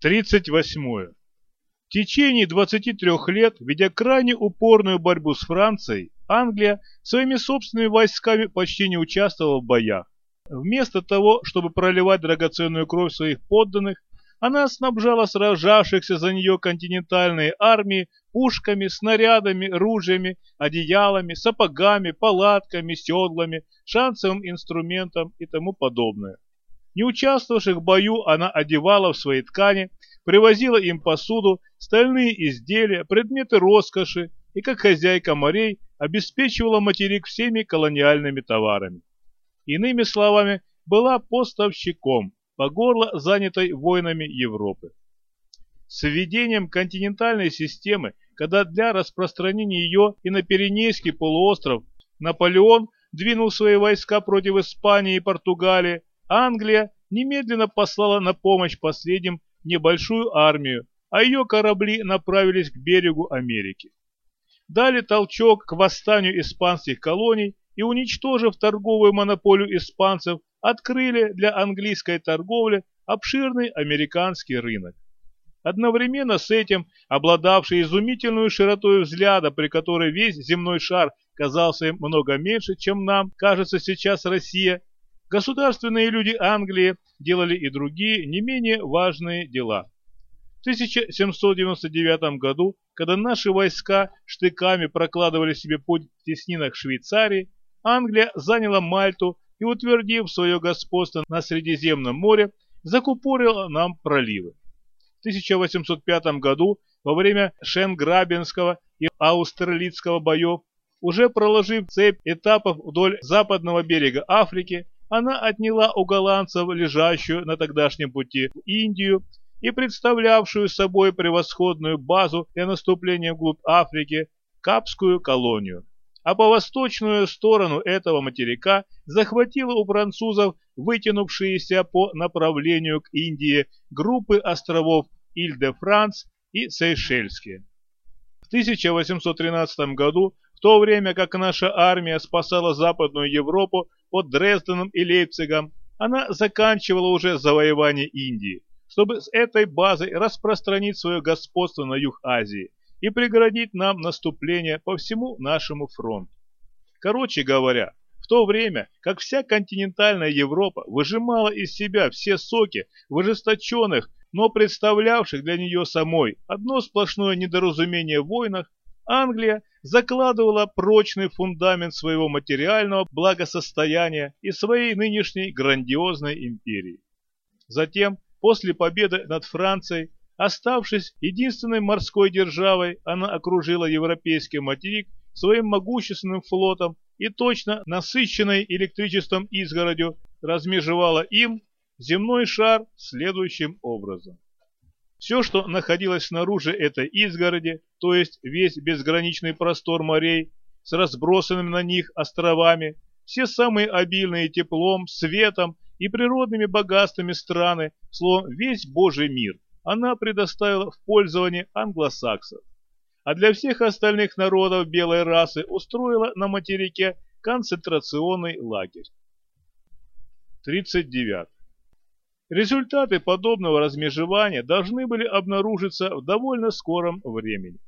38. В течение 23 лет, ведя крайне упорную борьбу с Францией, Англия своими собственными войсками почти не участвовала в боях. Вместо того, чтобы проливать драгоценную кровь своих подданных, она снабжала сражавшихся за нее континентальные армии пушками, снарядами, ружьями, одеялами, сапогами, палатками, седлами, шансовым инструментом и тому подобное. Не участвовавших в бою она одевала в свои ткани, привозила им посуду, стальные изделия, предметы роскоши и, как хозяйка морей, обеспечивала материк всеми колониальными товарами. Иными словами, была поставщиком, по горло занятой войнами Европы. С введением континентальной системы, когда для распространения ее и на Пиренейский полуостров Наполеон двинул свои войска против Испании и Португалии, Англия немедленно послала на помощь последним небольшую армию, а ее корабли направились к берегу Америки. Дали толчок к восстанию испанских колоний и, уничтожив торговую монополию испанцев, открыли для английской торговли обширный американский рынок. Одновременно с этим, обладавший изумительной широтой взгляда, при которой весь земной шар казался им много меньше, чем нам кажется сейчас Россия, Государственные люди Англии делали и другие не менее важные дела. В 1799 году, когда наши войска штыками прокладывали себе путь в теснинах Швейцарии, Англия заняла Мальту и, утвердив свое господство на Средиземном море, закупорила нам проливы. В 1805 году, во время Шенграбенского и Аустерлицкого боев, уже проложив цепь этапов вдоль западного берега Африки, она отняла у голландцев лежащую на тогдашнем пути в Индию и представлявшую собой превосходную базу для наступления вглубь Африки Капскую колонию. А по восточную сторону этого материка захватила у французов вытянувшиеся по направлению к Индии группы островов Иль-де-Франс и Сейшельские. В 1813 году в то время как наша армия спасала Западную Европу под Дрезденом и Лейпцигом, она заканчивала уже завоевание Индии, чтобы с этой базой распространить свое господство на юг Азии и преградить нам наступление по всему нашему фронту. Короче говоря, в то время, как вся континентальная Европа выжимала из себя все соки в ожесточенных, но представлявших для нее самой одно сплошное недоразумение в войнах, Англия закладывала прочный фундамент своего материального благосостояния и своей нынешней грандиозной империи. Затем, после победы над Францией, оставшись единственной морской державой, она окружила европейский материк своим могущественным флотом и точно насыщенной электричеством изгородью размежевала им земной шар следующим образом. Все, что находилось снаружи этой изгороди, то есть весь безграничный простор морей с разбросанными на них островами, все самые обильные теплом, светом и природными богатствами страны, словом, весь Божий мир, она предоставила в пользование англосаксов. А для всех остальных народов белой расы устроила на материке концентрационный лагерь. 39. Результаты подобного размежевания должны были обнаружиться в довольно скором времени.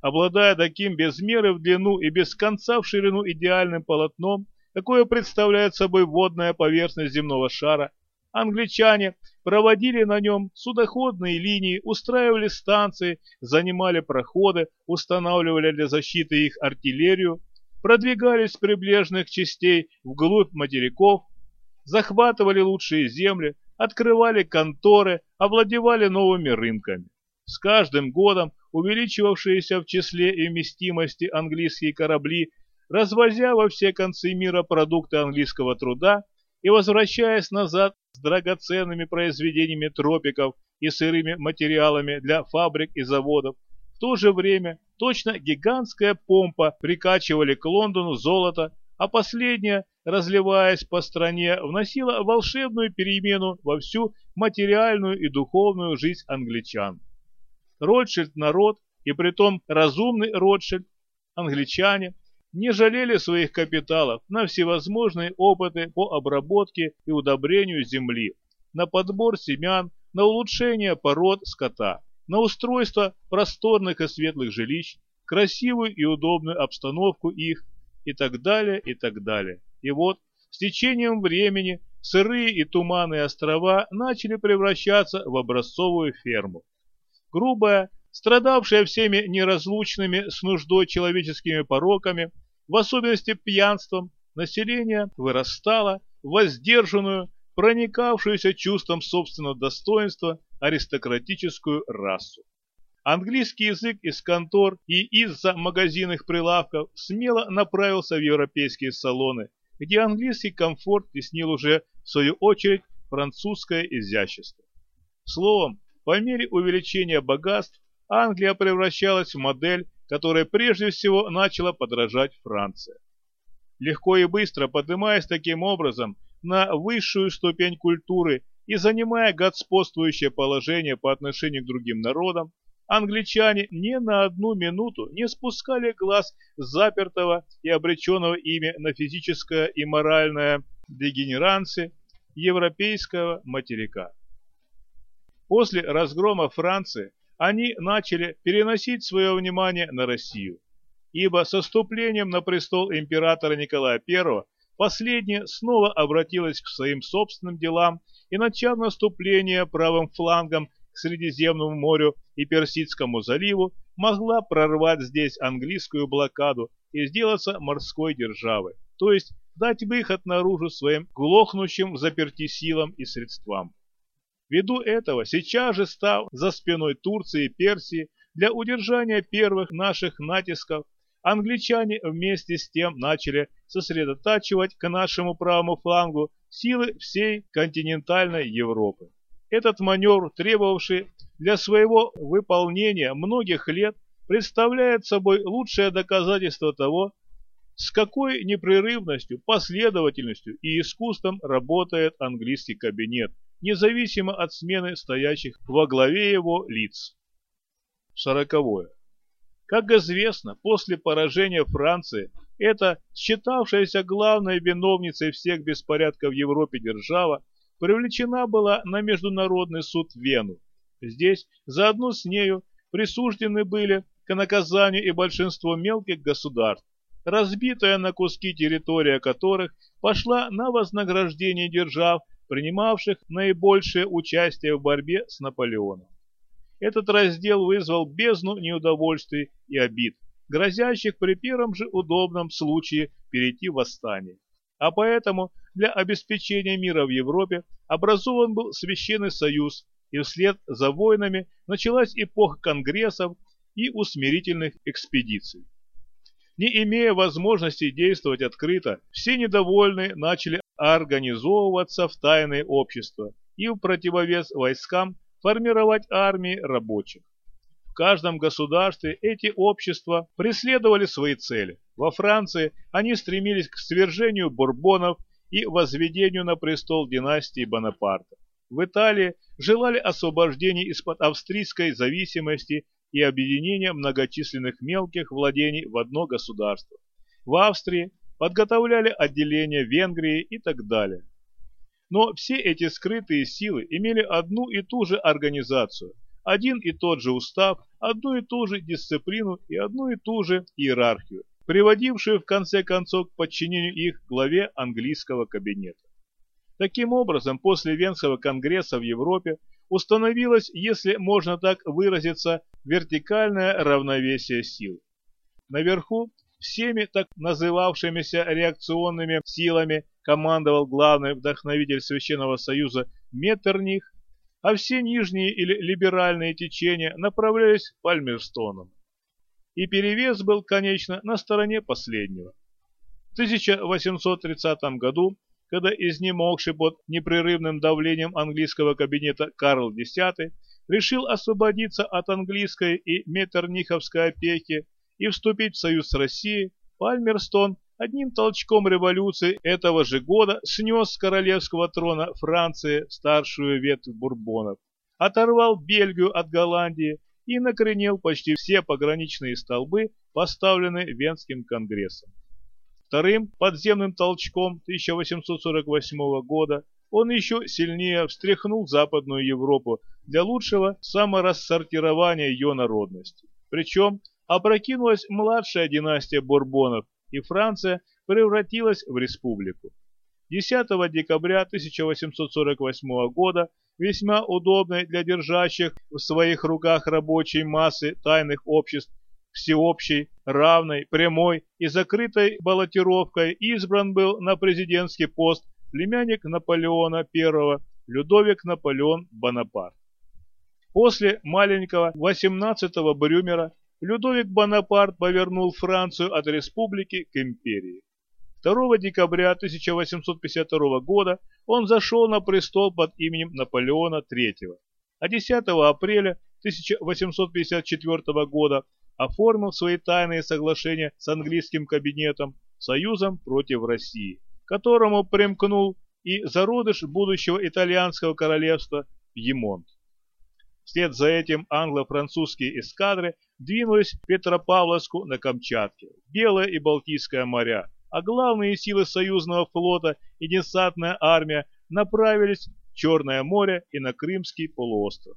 Обладая таким без меры в длину и без конца в ширину идеальным полотном, какое представляет собой водная поверхность земного шара, англичане проводили на нем судоходные линии, устраивали станции, занимали проходы, устанавливали для защиты их артиллерию, продвигались с прибрежных частей вглубь материков, захватывали лучшие земли, открывали конторы, овладевали новыми рынками. С каждым годом увеличивавшиеся в числе и вместимости английские корабли, развозя во все концы мира продукты английского труда и возвращаясь назад с драгоценными произведениями тропиков и сырыми материалами для фабрик и заводов, в то же время точно гигантская помпа прикачивали к Лондону золото, а последнее разливаясь по стране, вносила волшебную перемену во всю материальную и духовную жизнь англичан. Ротшильд народ, и притом разумный Ротшильд, англичане, не жалели своих капиталов на всевозможные опыты по обработке и удобрению земли, на подбор семян, на улучшение пород скота, на устройство просторных и светлых жилищ, красивую и удобную обстановку их и так далее, и так далее. И вот, с течением времени, сырые и туманные острова начали превращаться в образцовую ферму. Грубая, страдавшая всеми неразлучными с нуждой человеческими пороками, в особенности пьянством, население вырастало в воздержанную, проникавшуюся чувством собственного достоинства аристократическую расу. Английский язык из контор и из-за магазинных прилавков смело направился в европейские салоны, где английский комфорт теснил уже, в свою очередь, французское изящество. Словом, по мере увеличения богатств, Англия превращалась в модель, которой прежде всего начала подражать Франция. Легко и быстро поднимаясь таким образом на высшую ступень культуры и занимая господствующее положение по отношению к другим народам, англичане ни на одну минуту не спускали глаз запертого и обреченного ими на физическое и моральное дегенеранции европейского материка. После разгрома Франции они начали переносить свое внимание на Россию, ибо со вступлением на престол императора Николая I последняя снова обратилась к своим собственным делам и, начав наступление правым флангом к Средиземному морю и Персидскому заливу, могла прорвать здесь английскую блокаду и сделаться морской державой, то есть дать выход наружу своим глохнущим заперти силам и средствам. Ввиду этого, сейчас же став за спиной Турции и Персии для удержания первых наших натисков, англичане вместе с тем начали сосредотачивать к нашему правому флангу силы всей континентальной Европы. Этот маневр, требовавший для своего выполнения многих лет, представляет собой лучшее доказательство того, с какой непрерывностью, последовательностью и искусством работает английский кабинет, независимо от смены стоящих во главе его лиц. Сороковое. Как известно, после поражения Франции, эта считавшаяся главной виновницей всех беспорядков в Европе держава привлечена была на Международный суд Вену. Здесь заодно с нею присуждены были к наказанию и большинство мелких государств, разбитая на куски территория которых пошла на вознаграждение держав, принимавших наибольшее участие в борьбе с Наполеоном. Этот раздел вызвал бездну неудовольствий и обид, грозящих при первом же удобном случае перейти в восстание. А поэтому для обеспечения мира в Европе образован был Священный Союз, и вслед за войнами началась эпоха конгрессов и усмирительных экспедиций. Не имея возможности действовать открыто, все недовольные начали организовываться в тайные общества и в противовес войскам формировать армии рабочих каждом государстве эти общества преследовали свои цели. Во Франции они стремились к свержению бурбонов и возведению на престол династии Бонапарта. В Италии желали освобождения из-под австрийской зависимости и объединения многочисленных мелких владений в одно государство. В Австрии подготовляли отделение Венгрии и так далее. Но все эти скрытые силы имели одну и ту же организацию – один и тот же устав, одну и ту же дисциплину и одну и ту же иерархию, приводившую в конце концов к подчинению их главе английского кабинета. Таким образом, после Венского конгресса в Европе установилось, если можно так выразиться, вертикальное равновесие сил. Наверху всеми так называвшимися реакционными силами командовал главный вдохновитель Священного Союза Меттерних, а все нижние или либеральные течения направлялись Пальмерстоном. И перевес был, конечно, на стороне последнего. В 1830 году, когда изнемогший под непрерывным давлением английского кабинета Карл X решил освободиться от английской и метерниховской опеки и вступить в союз с Россией, Пальмерстон одним толчком революции этого же года снес с королевского трона Франции старшую ветвь бурбонов, оторвал Бельгию от Голландии и накренил почти все пограничные столбы, поставленные Венским конгрессом. Вторым подземным толчком 1848 года он еще сильнее встряхнул Западную Европу для лучшего саморассортирования ее народности. Причем опрокинулась младшая династия Бурбонов, и Франция превратилась в республику. 10 декабря 1848 года весьма удобной для держащих в своих руках рабочей массы тайных обществ всеобщей, равной, прямой и закрытой баллотировкой избран был на президентский пост племянник Наполеона I Людовик Наполеон Бонапарт. После маленького 18-го Брюмера Людовик Бонапарт повернул Францию от республики к империи. 2 декабря 1852 года он зашел на престол под именем Наполеона III, а 10 апреля 1854 года оформил свои тайные соглашения с английским кабинетом Союзом против России, которому примкнул и зародыш будущего итальянского королевства Пьемонт. Вслед за этим англо-французские эскадры двинулись в Петропавловску на Камчатке, Белое и Балтийское моря, а главные силы союзного флота и десантная армия направились в Черное море и на Крымский полуостров.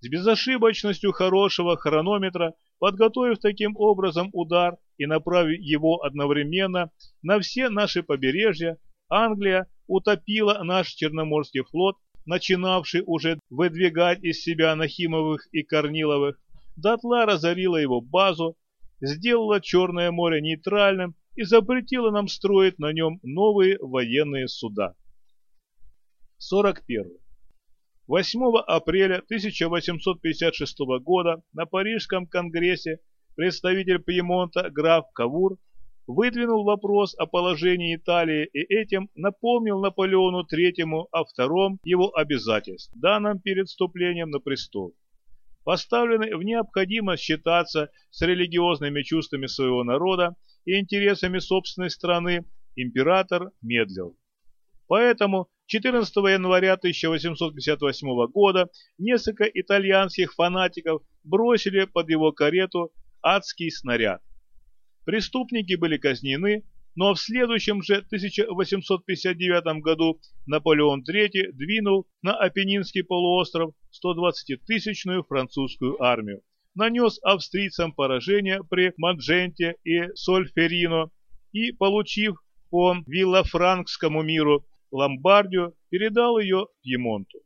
С безошибочностью хорошего хронометра, подготовив таким образом удар и направив его одновременно на все наши побережья, Англия утопила наш Черноморский флот, начинавший уже выдвигать из себя Нахимовых и Корниловых, дотла разорила его базу, сделала Черное море нейтральным и запретила нам строить на нем новые военные суда. 41. 8 апреля 1856 года на Парижском конгрессе представитель Пьемонта граф Кавур выдвинул вопрос о положении Италии и этим напомнил Наполеону III о втором его обязательств, данном перед вступлением на престол. Поставленный в необходимость считаться с религиозными чувствами своего народа и интересами собственной страны, император медлил. Поэтому 14 января 1858 года несколько итальянских фанатиков бросили под его карету адский снаряд. Преступники были казнены, но в следующем же 1859 году Наполеон III двинул на Апеннинский полуостров 120-тысячную французскую армию, нанес австрийцам поражение при Мадженте и Сольферино и, получив по Виллафранкскому миру Ломбардию, передал ее Пьемонту.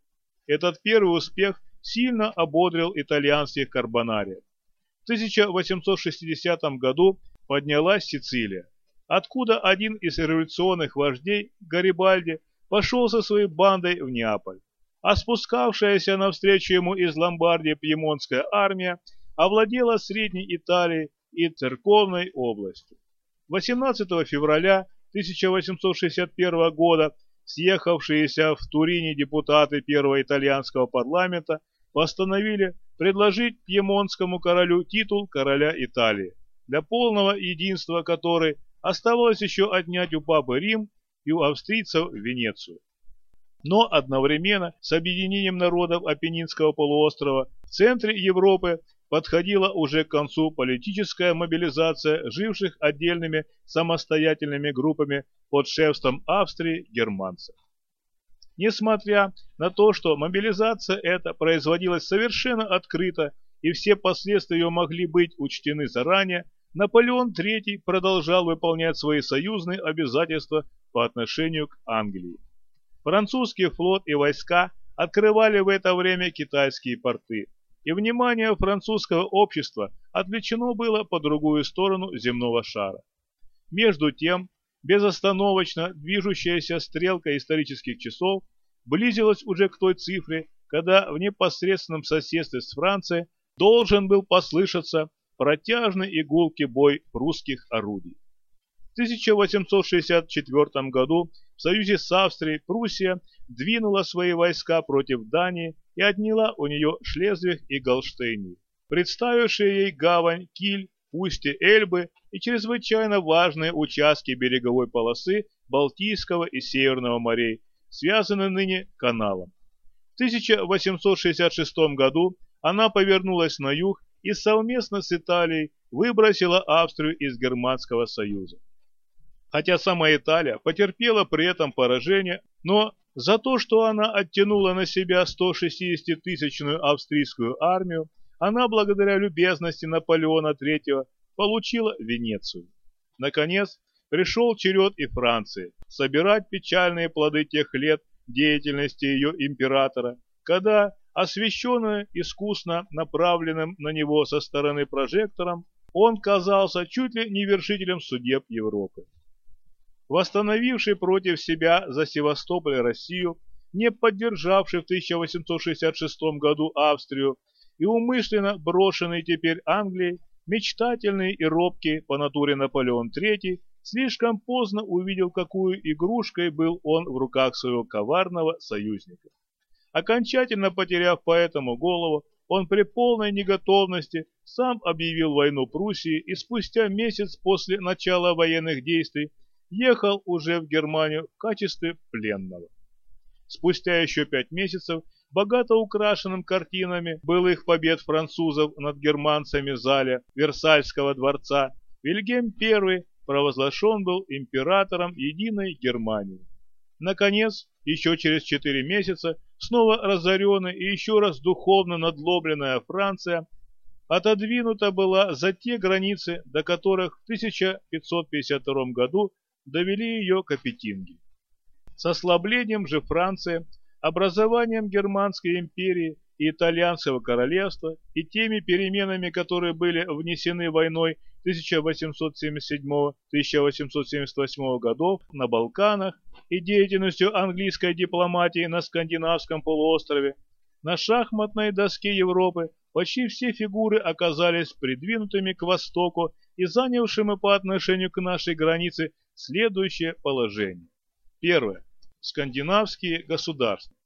Этот первый успех сильно ободрил итальянских карбонариев. В 1860 году поднялась Сицилия, откуда один из революционных вождей, Гарибальди, пошел со своей бандой в Неаполь, а спускавшаяся навстречу ему из Ломбардии пьемонтская армия овладела Средней Италией и Церковной областью. 18 февраля 1861 года съехавшиеся в Турине депутаты первого итальянского парламента постановили предложить пьемонтскому королю титул короля Италии, для полного единства которой оставалось еще отнять у папы Рим и у австрийцев Венецию. Но одновременно с объединением народов Апеннинского полуострова в центре Европы подходила уже к концу политическая мобилизация живших отдельными самостоятельными группами под шефством Австрии германцев. Несмотря на то, что мобилизация эта производилась совершенно открыто и все последствия ее могли быть учтены заранее, Наполеон III продолжал выполнять свои союзные обязательства по отношению к Англии. Французский флот и войска открывали в это время китайские порты, и внимание французского общества отвлечено было по другую сторону земного шара. Между тем, безостановочно движущаяся стрелка исторических часов близилась уже к той цифре, когда в непосредственном соседстве с Францией должен был послышаться протяжный и бой прусских орудий. В 1864 году в союзе с Австрией Пруссия двинула свои войска против Дании и отняла у нее Шлезвиг и Голштейнию, представившие ей гавань, киль, устье Эльбы и чрезвычайно важные участки береговой полосы Балтийского и Северного морей, связанные ныне каналом. В 1866 году она повернулась на юг и совместно с Италией выбросила Австрию из Германского союза. Хотя сама Италия потерпела при этом поражение, но За то, что она оттянула на себя 160-тысячную австрийскую армию, она, благодаря любезности Наполеона III, получила Венецию. Наконец, пришел черед и Франции собирать печальные плоды тех лет деятельности ее императора, когда, освещенная искусно направленным на него со стороны прожектором, он казался чуть ли не вершителем судеб Европы восстановивший против себя за Севастополь Россию, не поддержавший в 1866 году Австрию и умышленно брошенный теперь Англией, мечтательный и робкий по натуре Наполеон III, слишком поздно увидел, какую игрушкой был он в руках своего коварного союзника. Окончательно потеряв поэтому голову, он при полной неготовности сам объявил войну Пруссии и спустя месяц после начала военных действий ехал уже в Германию в качестве пленного. Спустя еще пять месяцев, богато украшенным картинами былых побед французов над германцами зале Версальского дворца, Вильгельм I провозглашен был императором единой Германии. Наконец, еще через четыре месяца, снова разоренная и еще раз духовно надлобленная Франция отодвинута была за те границы, до которых в 1552 году довели ее к Апетинге. С ослаблением же Франции, образованием Германской империи Итальянского королевства и теми переменами, которые были внесены войной 1877-1878 годов на Балканах и деятельностью английской дипломатии на Скандинавском полуострове, на шахматной доске Европы почти все фигуры оказались придвинутыми к востоку и занявшими по отношению к нашей границе следующее положение. Первое. Скандинавские государства.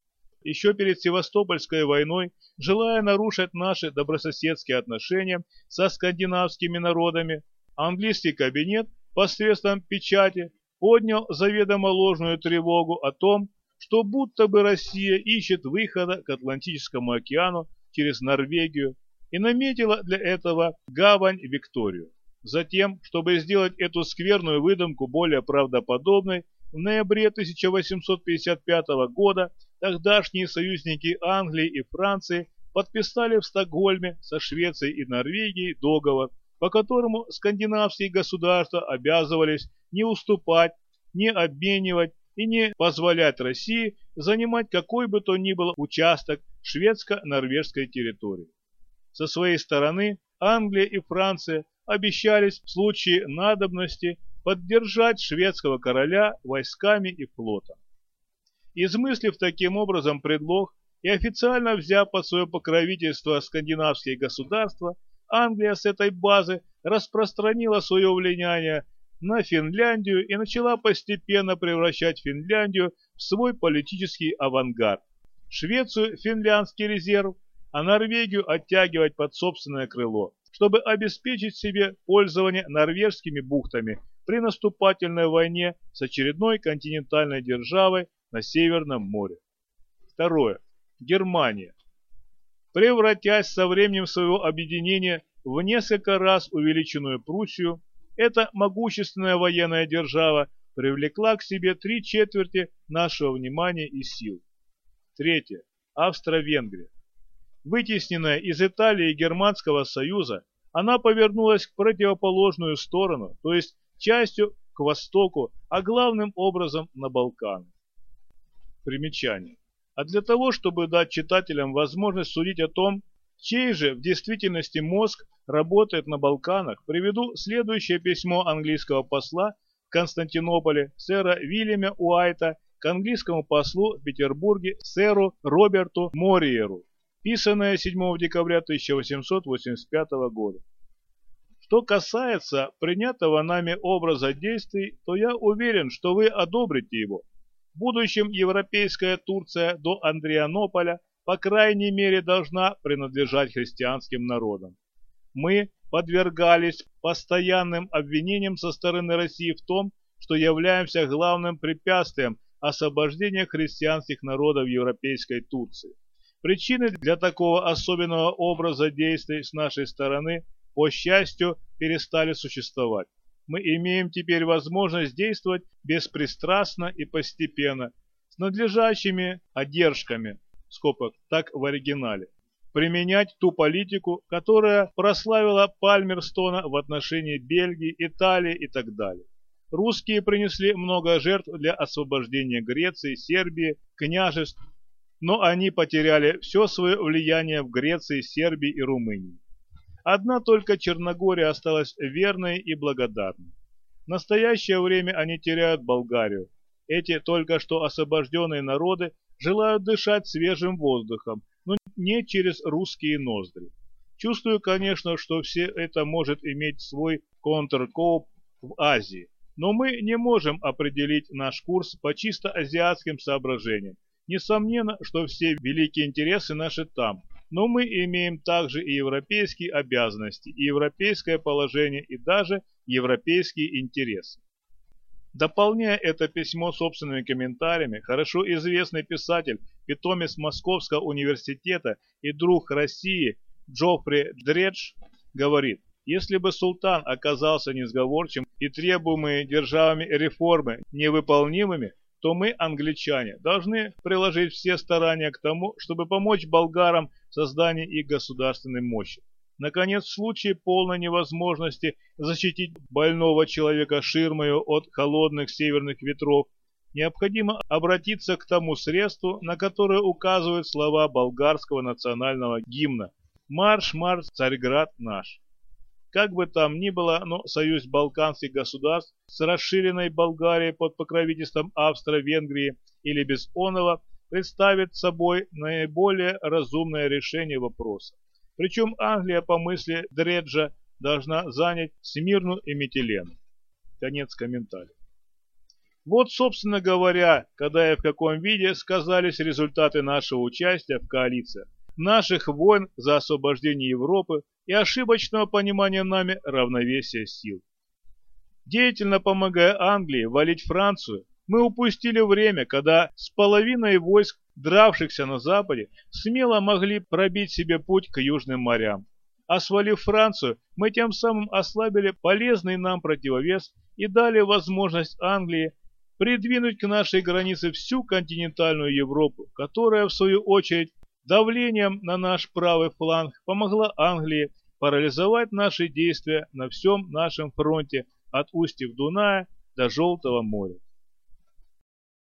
Еще перед Севастопольской войной, желая нарушить наши добрососедские отношения со скандинавскими народами, английский кабинет посредством печати поднял заведомо ложную тревогу о том, что будто бы Россия ищет выхода к Атлантическому океану через Норвегию и наметила для этого гавань Викторию. Затем, чтобы сделать эту скверную выдумку более правдоподобной, в ноябре 1855 года тогдашние союзники Англии и Франции подписали в Стокгольме со Швецией и Норвегией договор, по которому скандинавские государства обязывались не уступать, не обменивать и не позволять России занимать какой бы то ни был участок шведско-норвежской территории. Со своей стороны Англия и Франция обещались в случае надобности поддержать шведского короля войсками и флотом. Измыслив таким образом предлог и официально взяв под свое покровительство скандинавские государства, Англия с этой базы распространила свое влияние на Финляндию и начала постепенно превращать Финляндию в свой политический авангард. Швецию – финляндский резерв, а Норвегию оттягивать под собственное крыло чтобы обеспечить себе пользование норвежскими бухтами при наступательной войне с очередной континентальной державой на Северном море. Второе. Германия. Превратясь со временем своего объединения в несколько раз увеличенную Пруссию, эта могущественная военная держава привлекла к себе три четверти нашего внимания и сил. Третье. Австро-Венгрия. Вытесненная из Италии и Германского союза, она повернулась к противоположную сторону, то есть частью к востоку, а главным образом на Балканы. Примечание. А для того, чтобы дать читателям возможность судить о том, чей же в действительности мозг работает на Балканах, приведу следующее письмо английского посла в Константинополе сэра Вильяма Уайта к английскому послу в Петербурге сэру Роберту Мориеру писанное 7 декабря 1885 года. Что касается принятого нами образа действий, то я уверен, что вы одобрите его. В будущем европейская Турция до Андрианополя по крайней мере должна принадлежать христианским народам. Мы подвергались постоянным обвинениям со стороны России в том, что являемся главным препятствием освобождения христианских народов Европейской Турции. Причины для такого особенного образа действий с нашей стороны, по счастью, перестали существовать. Мы имеем теперь возможность действовать беспристрастно и постепенно, с надлежащими одержками, скобок, так в оригинале, применять ту политику, которая прославила Пальмерстона в отношении Бельгии, Италии и так далее. Русские принесли много жертв для освобождения Греции, Сербии, княжеств, но они потеряли все свое влияние в Греции, Сербии и Румынии. Одна только Черногория осталась верной и благодарной. В настоящее время они теряют Болгарию. Эти только что освобожденные народы желают дышать свежим воздухом, но не через русские ноздри. Чувствую, конечно, что все это может иметь свой контркоп в Азии, но мы не можем определить наш курс по чисто азиатским соображениям. Несомненно, что все великие интересы наши там, но мы имеем также и европейские обязанности, и европейское положение, и даже европейские интересы. Дополняя это письмо собственными комментариями, хорошо известный писатель, питомец Московского университета и друг России Джоффри Дредж говорит, если бы султан оказался несговорчивым и требуемые державами реформы невыполнимыми, то мы, англичане, должны приложить все старания к тому, чтобы помочь болгарам в создании их государственной мощи. Наконец, в случае полной невозможности защитить больного человека ширмою от холодных северных ветров, необходимо обратиться к тому средству, на которое указывают слова болгарского национального гимна «Марш, марш, Царьград наш». Как бы там ни было, но союз балканских государств с расширенной Болгарией под покровительством Австро-Венгрии или без оного представит собой наиболее разумное решение вопроса. Причем Англия, по мысли Дреджа, должна занять Смирну и Метилену. Конец комментария. Вот, собственно говоря, когда и в каком виде сказались результаты нашего участия в коалициях, наших войн за освобождение Европы и ошибочного понимания нами равновесия сил. Деятельно помогая Англии валить Францию, мы упустили время, когда с половиной войск, дравшихся на Западе, смело могли пробить себе путь к южным морям. А свалив Францию, мы тем самым ослабили полезный нам противовес и дали возможность Англии придвинуть к нашей границе всю континентальную Европу, которая, в свою очередь, давлением на наш правый фланг помогла Англии парализовать наши действия на всем нашем фронте от устьев Дуная до Желтого моря.